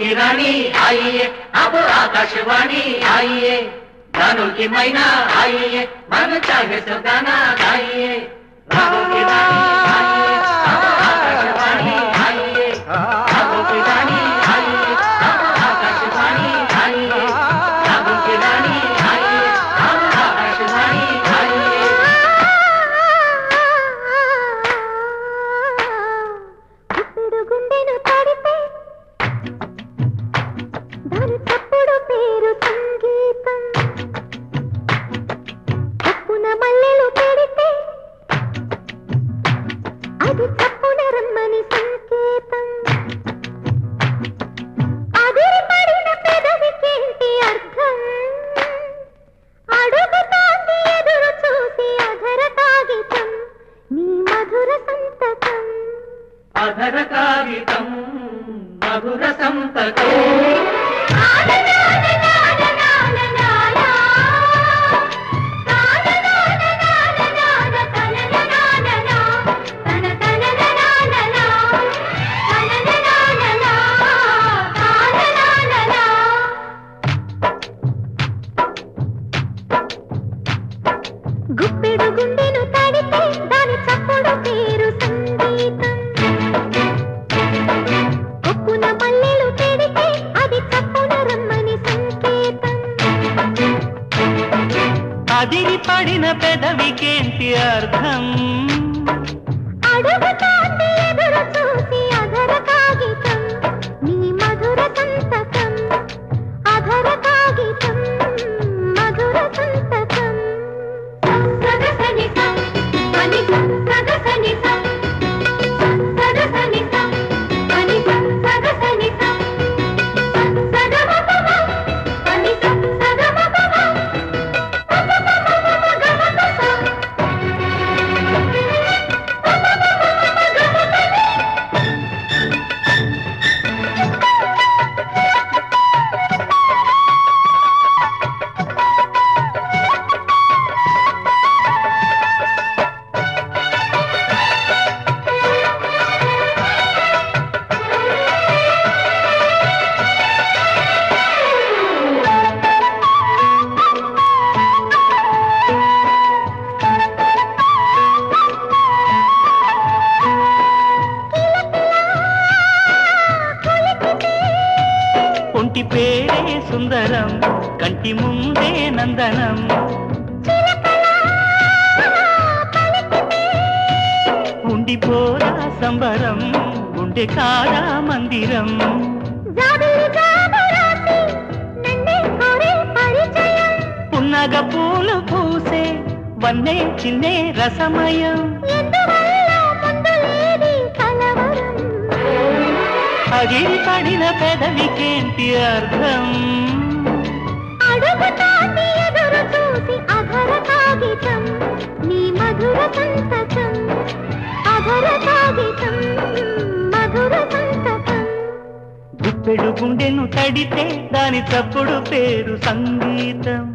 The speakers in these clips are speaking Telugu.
बाबू की रानी आइए अब आकाशवाणी आइए गानों की मैना आइए मन चाहे तो गाना गाइए बाबू की रानी మధుర సంతకం గుప్పెడు గుండె అదిరి పడిన పెదవికేంటి అర్థం? అడుగుతోంది ఒంటి పేరే సుందరం కంటి ముందే నందనం ఉండిపోరా సంబరం గుండె కారా మందిరం జాబిలి జాబరాసి నన్నే కోరే పరిచయం పున్నగ పూలు పూసే వన్నే చిన్నే రసమయం అగిరి పడిన పెదవికేంటి అర్థం? అడుగుతోంది ఎదురు చూసి అధర కాగితం నీ మధుర సంతకం. అధర కాగితం మధుర సంతకం. గుప్పెడు గుండెను తడితే దాని చప్పుడు పేరు సంగీతం.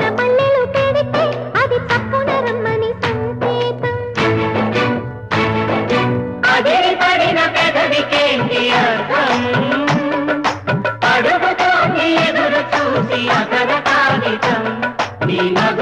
Madina.